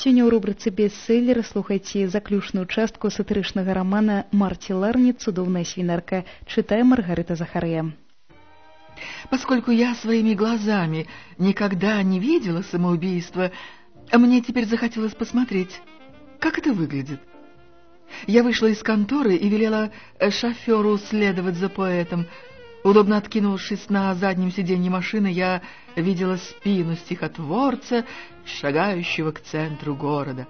Сёння ў рубрыцы бестселлера слухайце заключную частку сатырычнага романа Марти Ларни «Цудовная свинарка». Читает Маргарита Захария. Поскольку я своими глазами никогда не видела самоубийства, мне теперь захотелось посмотреть, как это выглядит. Я вышла из конторы и велела шоферу следовать за поэтом. Удобно откинувшись на заднем сиденье машины, я видела спину стихотворца, шагающего к центру города.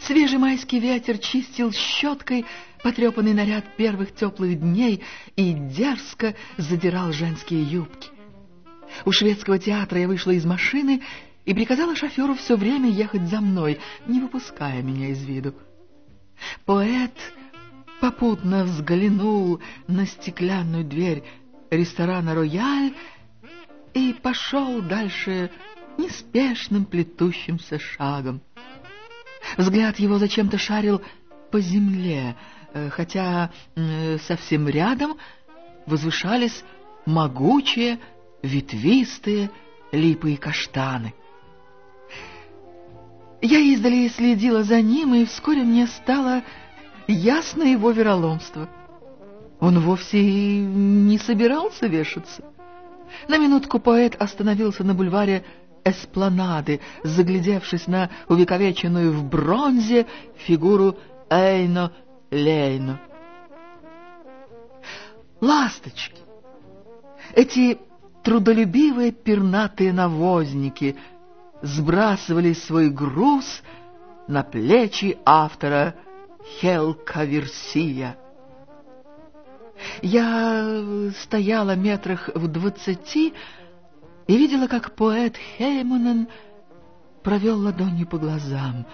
Свежий майский ветер чистил щеткой потрепанный наряд первых теплых дней и дерзко задирал женские юбки. У шведского театра я вышла из машины и приказала шоферу все время ехать за мной, не выпуская меня из виду. Поэт попутно взглянул на стеклянную дверь ресторана «Рояль» и пошел дальше неспешным плетущимся шагом. Взгляд его зачем-то шарил по земле, э, хотя совсем рядом возвышались могучие, ветвистые липы и каштаны. Я издали следила за ним, и вскоре мне стало ясно его вероломство. Он вовсе не собирался вешаться. На минутку поэт остановился на бульваре эспланады, заглядевшись на увековеченную в бронзе фигуру Эйно Лейно. Ласточки! Эти трудолюбивые пернатые навозники сбрасывали свой груз на плечи автора Хелкаверсия. Я стояла метрах в двадцати и видела, как поэт Хейманен провел ладонью по глазам.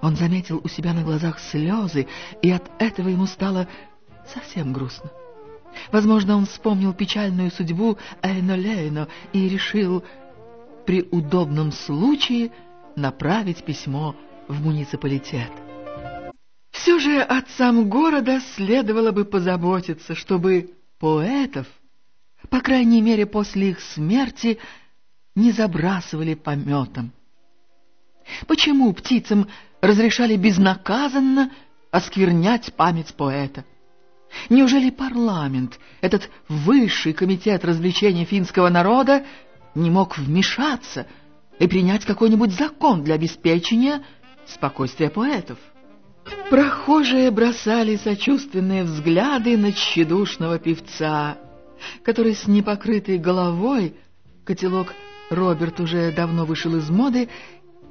Он заметил у себя на глазах слезы, и от этого ему стало совсем грустно. Возможно, он вспомнил печальную судьбу Эйно Лейно и решил при удобном случае направить письмо в муниципалитет. Все же отцам города следовало бы позаботиться, чтобы поэтов, по крайней мере после их смерти, не забрасывали пометом. Почему птицам разрешали безнаказанно осквернять память поэта? Неужели парламент, этот высший комитет развлечений финского народа, не мог вмешаться и принять какой-нибудь закон для обеспечения спокойствия поэтов? Прохожие бросали сочувственные взгляды на тщедушного певца, который с непокрытой головой, котелок Роберт уже давно вышел из моды,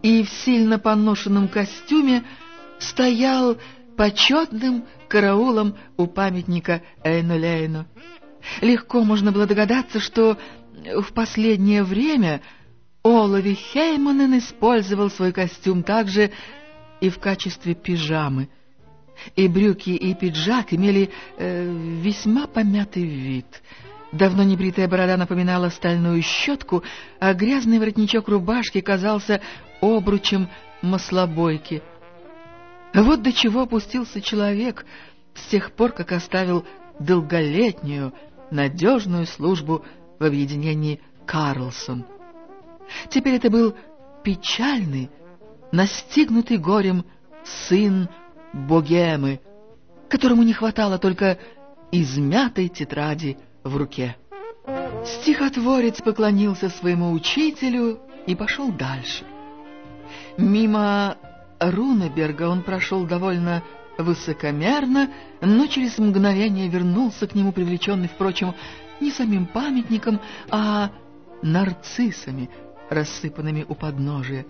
и в сильно поношенном костюме стоял почетным караулом у памятника Эйну Лейну. Легко можно было догадаться, что в последнее время Олови Хейманен использовал свой костюм также и в качестве пижамы. И брюки, и пиджак имели э, весьма помятый вид. Давно небритая борода напоминала стальную щетку, а грязный воротничок рубашки казался обручем маслобойки. Вот до чего опустился человек с тех пор, как оставил долголетнюю, надежную службу в объединении Карлсон. Теперь это был печальный, настигнутый горем сын богемы, которому не хватало только измятой тетради в руке. Стихотворец поклонился своему учителю и пошел дальше. Мимо Рунеберга он прошел довольно высокомерно, но через мгновение вернулся к нему, привлеченный, впрочем, не самим памятником, а нарциссами, рассыпанными у подножия.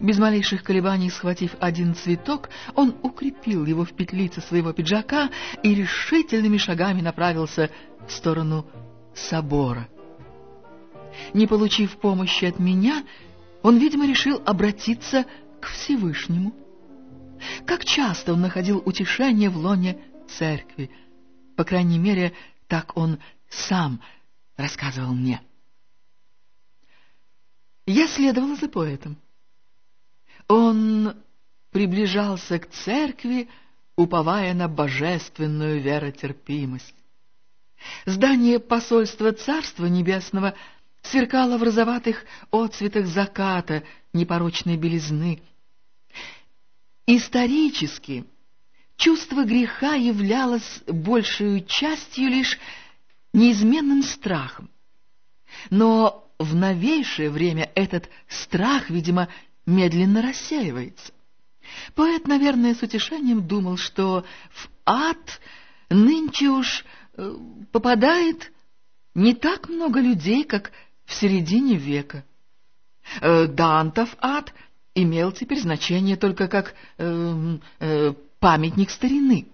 Без малейших колебаний схватив один цветок, он укрепил его в петлице своего пиджака и решительными шагами направился в сторону собора. Не получив помощи от меня, он, видимо, решил обратиться к Всевышнему. Как часто он находил утешение в лоне церкви. По крайней мере, так он сам рассказывал мне. Я следовала за поэтом. Он приближался к церкви, уповая на божественную веротерпимость. Здание посольства Царства Небесного сверкало в розоватых отцветах заката непорочной белизны, Исторически чувство греха являлось большей частью лишь неизменным страхом. Но в новейшее время этот страх, видимо, медленно рассеивается. Поэт, наверное, с утешением думал, что в ад нынче уж э, попадает не так много людей, как в середине века. Э, Дантов ад имел теперь значение только как э, э, памятник старины.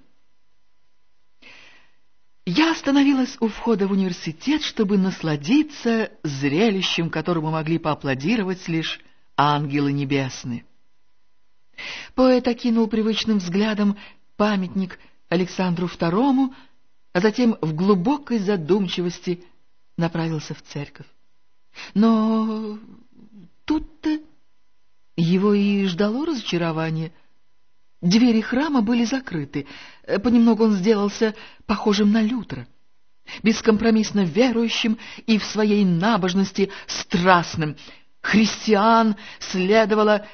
Я остановилась у входа в университет, чтобы насладиться зрелищем, которому могли поаплодировать лишь ангелы небесные. Поэт окинул привычным взглядом памятник Александру II, а затем в глубокой задумчивости направился в церковь. Но тут-то его и ждало разочарование. Двери храма были закрыты. Понемногу он сделался похожим на Лютера. Бескомпромиссно верующим и в своей набожности страстным. Христиан следовало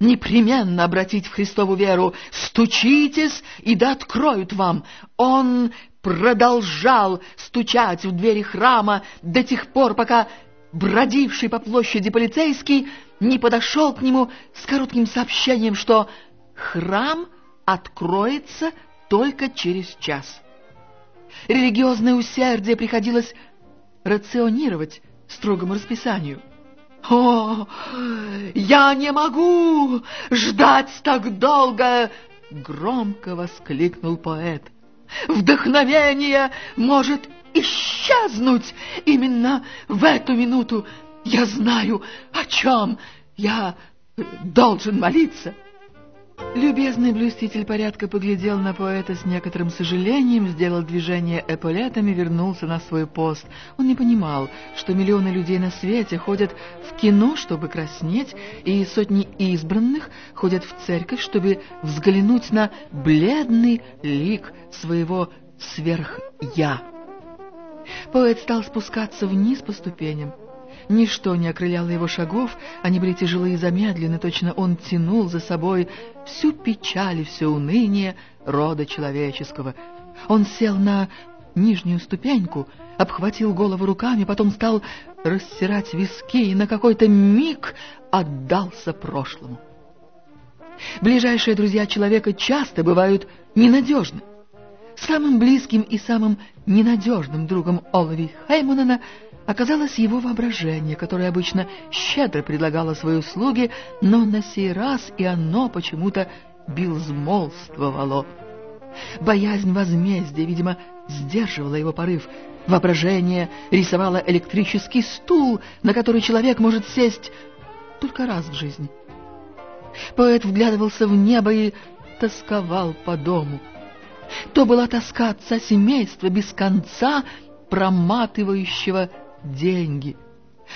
непременно обратить в Христову веру. «Стучитесь, и да откроют вам». Он продолжал стучать в двери храма до тех пор, пока бродивший по площади полицейский не подошел к нему с коротким сообщением, что храм откроется только через час. Религиозное усердие приходилось рационировать строгому расписанию. «О, я не могу ждать так долго!» — громко воскликнул поэт. «Вдохновение может исчезнуть именно в эту минуту. Я знаю, о чем я должен молиться». Любезный блюститель порядка поглядел на поэта с некоторым сожалением, сделал движение эполетами, вернулся на свой пост. Он не понимал, что миллионы людей на свете ходят в кино, чтобы краснеть, и сотни избранных ходят в церковь, чтобы взглянуть на бледный лик своего сверх-я. Поэт стал спускаться вниз по ступеням. Ничто не окрыляло его шагов, они были тяжелые и замедлены, точно он тянул за собой всю печаль и все уныние рода человеческого. Он сел на нижнюю ступеньку, обхватил голову руками, потом стал растирать виски и на какой-то миг отдался прошлому. Ближайшие друзья человека часто бывают ненадежны. Самым близким и самым ненадежным другом Олови Хеймонена — оказалось его воображение, которое обычно щедро предлагало свои услуги, но на сей раз и оно почему-то безмолвствовало. Боязнь возмездия, видимо, сдерживала его порыв. Воображение рисовало электрический стул, на который человек может сесть только раз в жизни. Поэт вглядывался в небо и тосковал по дому. То была тоска отца семейства без конца, проматывающего деньги.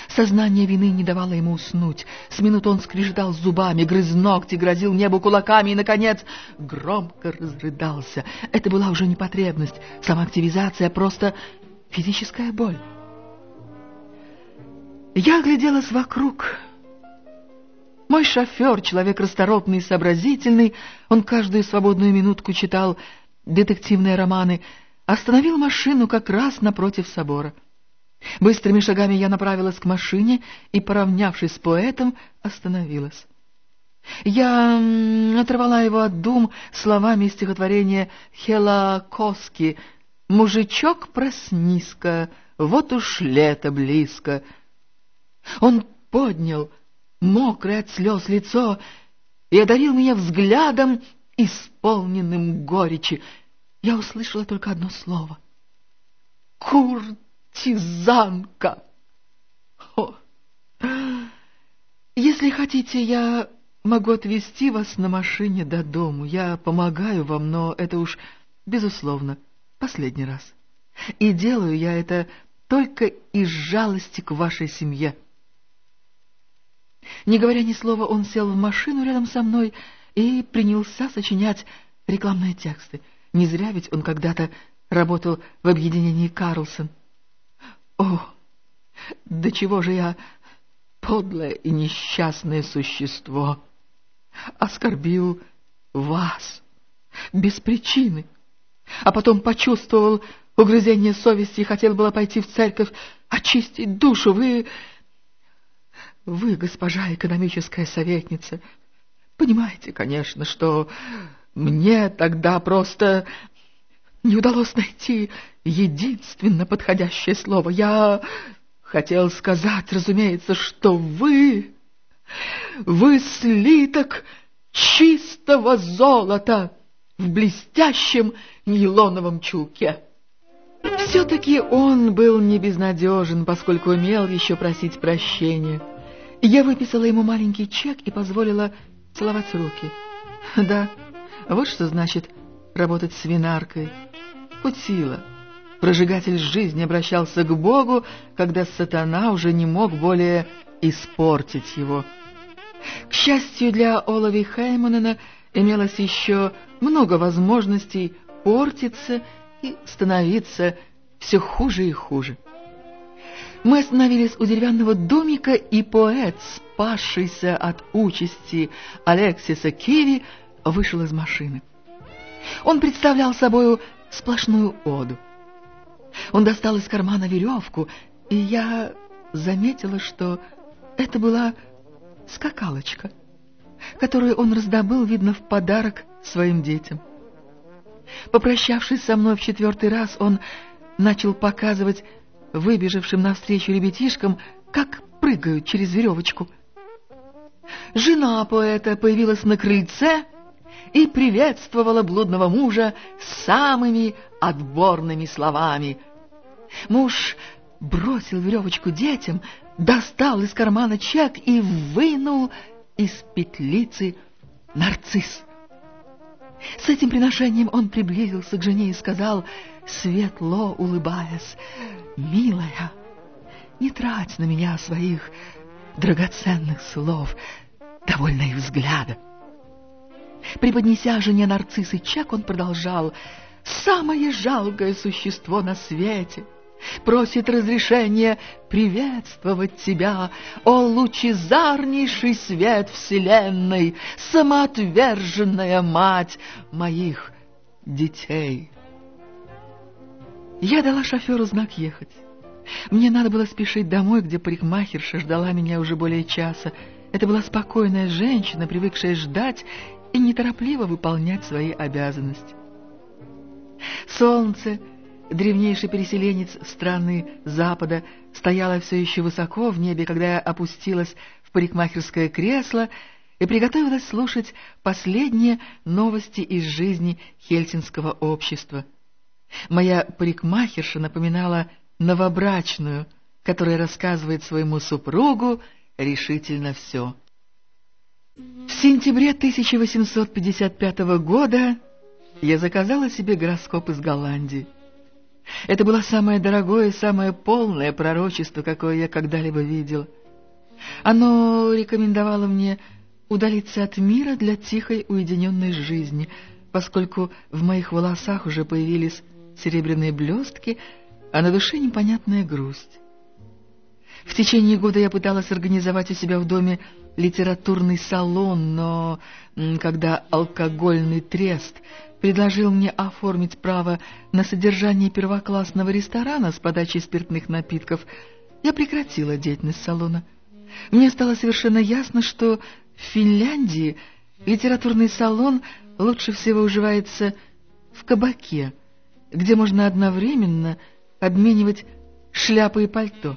Сознание вины не давало ему уснуть. С минут он скрежетал зубами, грыз ногти, грозил небу кулаками и, наконец, громко разрыдался. Это была уже не потребность, самоактивизация, просто физическая боль. Я огляделась вокруг. Мой шофер, человек расторопный и сообразительный, он каждую свободную минутку читал детективные романы, остановил машину как раз напротив собора. Быстрыми шагами я направилась к машине и, поравнявшись с поэтом, остановилась. Я оторвала его от дум словами стихотворения Хела Коски «Мужичок, проснись-ка, вот уж лето близко». Он поднял мокрое от слез лицо и одарил меня взглядом, исполненным горечи. Я услышала только одно слово — «Курт» куртизанка. О. Если хотите, я могу отвезти вас на машине до дому. Я помогаю вам, но это уж, безусловно, последний раз. И делаю я это только из жалости к вашей семье. Не говоря ни слова, он сел в машину рядом со мной и принялся сочинять рекламные тексты. Не зря ведь он когда-то работал в объединении «Карлсон». О, до чего же я подлое и несчастное существо! Оскорбил вас без причины, а потом почувствовал угрызение совести и хотел было пойти в церковь, очистить душу. Вы, вы, госпожа экономическая советница, понимаете, конечно, что мне тогда просто не удалось найти единственно подходящее слово. Я хотел сказать, разумеется, что вы... Вы слиток чистого золота в блестящем нейлоновом чулке. Все-таки он был не безнадежен, поскольку умел еще просить прощения. Я выписала ему маленький чек и позволила целовать руки. Да, вот что значит работать свинаркой. Путила. Прожигатель жизни обращался к Богу, когда сатана уже не мог более испортить его. К счастью для Олови Хейманена имелось еще много возможностей портиться и становиться все хуже и хуже. Мы остановились у деревянного домика, и поэт, спасшийся от участи Алексиса Киви, вышел из машины. Он представлял собою сплошную оду. Он достал из кармана веревку, и я заметила, что это была скакалочка, которую он раздобыл, видно, в подарок своим детям. Попрощавшись со мной в четвертый раз, он начал показывать выбежавшим навстречу ребятишкам, как прыгают через веревочку. Жена поэта появилась на крыльце и приветствовала блудного мужа самыми отборными словами. Муж бросил веревочку детям, достал из кармана чек и вынул из петлицы нарцисс. С этим приношением он приблизился к жене и сказал, светло улыбаясь, «Милая, не трать на меня своих драгоценных слов, довольно их взгляда». Преподнеся жене нарциссы чек, он продолжал, «Самое жалкое существо на свете — просит разрешения приветствовать тебя, о лучезарнейший свет вселенной, самоотверженная мать моих детей. Я дала шоферу знак ехать. Мне надо было спешить домой, где парикмахерша ждала меня уже более часа. Это была спокойная женщина, привыкшая ждать и неторопливо выполнять свои обязанности. Солнце древнейший переселенец страны Запада, стояла все еще высоко в небе, когда я опустилась в парикмахерское кресло и приготовилась слушать последние новости из жизни хельсинского общества. Моя парикмахерша напоминала новобрачную, которая рассказывает своему супругу решительно все. В сентябре 1855 года я заказала себе гороскоп из Голландии. Это было самое дорогое и самое полное пророчество, какое я когда-либо видел. Оно рекомендовало мне удалиться от мира для тихой уединенной жизни, поскольку в моих волосах уже появились серебряные блестки, а на душе непонятная грусть. В течение года я пыталась организовать у себя в доме литературный салон, но когда алкогольный трест предложил мне оформить право на содержание первоклассного ресторана с подачей спиртных напитков, я прекратила деятельность салона. Мне стало совершенно ясно, что в Финляндии литературный салон лучше всего уживается в кабаке, где можно одновременно обменивать шляпы и пальто.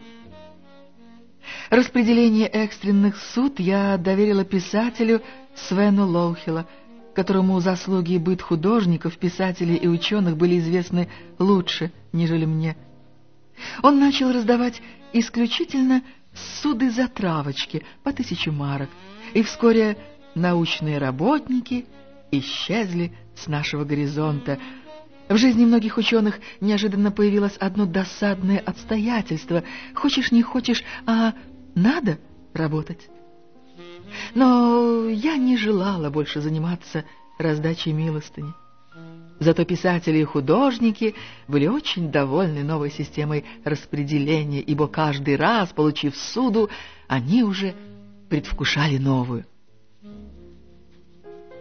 Распределение экстренных суд я доверила писателю Свену Лоухила — которому заслуги и быт художников, писателей и ученых были известны лучше, нежели мне. Он начал раздавать исключительно суды за травочки по тысяче марок, и вскоре научные работники исчезли с нашего горизонта. В жизни многих ученых неожиданно появилось одно досадное обстоятельство. Хочешь, не хочешь, а надо работать. Но я не желала больше заниматься раздачей милостыни. Зато писатели и художники были очень довольны новой системой распределения, ибо каждый раз, получив суду, они уже предвкушали новую.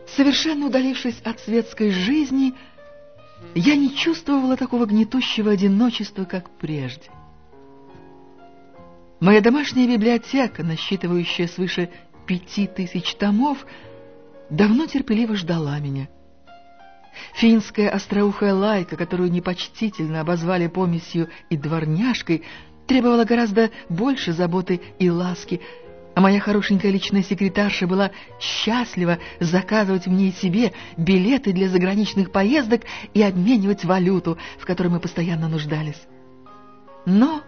Совершенно удалившись от светской жизни, я не чувствовала такого гнетущего одиночества, как прежде. Моя домашняя библиотека, насчитывающая свыше пяти тысяч томов, давно терпеливо ждала меня. Финская остроухая лайка, которую непочтительно обозвали помесью и дворняжкой, требовала гораздо больше заботы и ласки, а моя хорошенькая личная секретарша была счастлива заказывать мне и себе билеты для заграничных поездок и обменивать валюту, в которой мы постоянно нуждались. Но,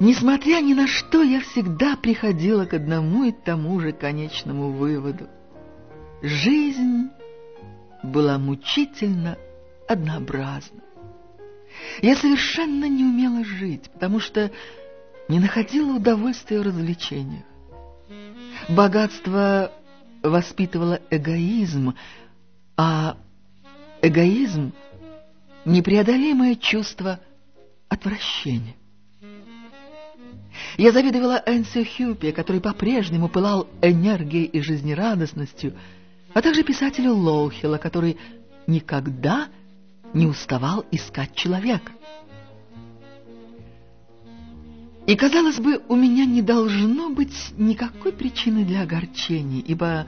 несмотря ни на что, я всегда приходила к одному и тому же конечному выводу. Жизнь была мучительно однообразна. Я совершенно не умела жить, потому что не находила удовольствия в развлечениях. Богатство воспитывало эгоизм, а эгоизм — непреодолимое чувство отвращения. Я завидовала Энсио Хюпе, который по-прежнему пылал энергией и жизнерадостностью, а также писателю Лоухила, который никогда не уставал искать человека. И, казалось бы, у меня не должно быть никакой причины для огорчений, ибо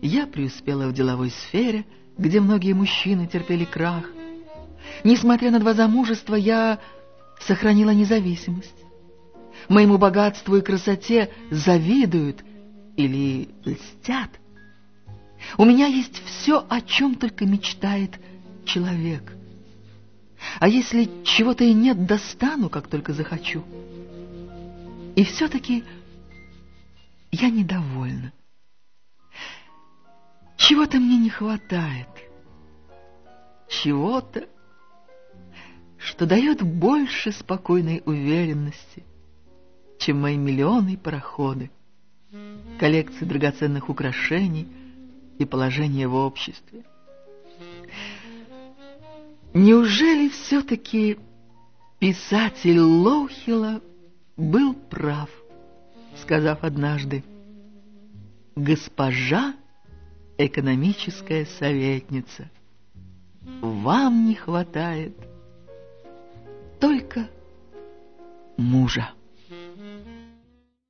я преуспела в деловой сфере, где многие мужчины терпели крах. Несмотря на два замужества, я сохранила независимость. Моему богатству и красоте завидуют или льстят. У меня есть все, о чем только мечтает человек. А если чего-то и нет, достану, как только захочу. И все-таки я недовольна. Чего-то мне не хватает. Чего-то, что дает больше спокойной уверенности, чем мои миллионы пароходы, коллекции драгоценных украшений и положение в обществе. Неужели все-таки писатель Лоухила был прав, сказав однажды, «Госпожа экономическая советница, вам не хватает только мужа».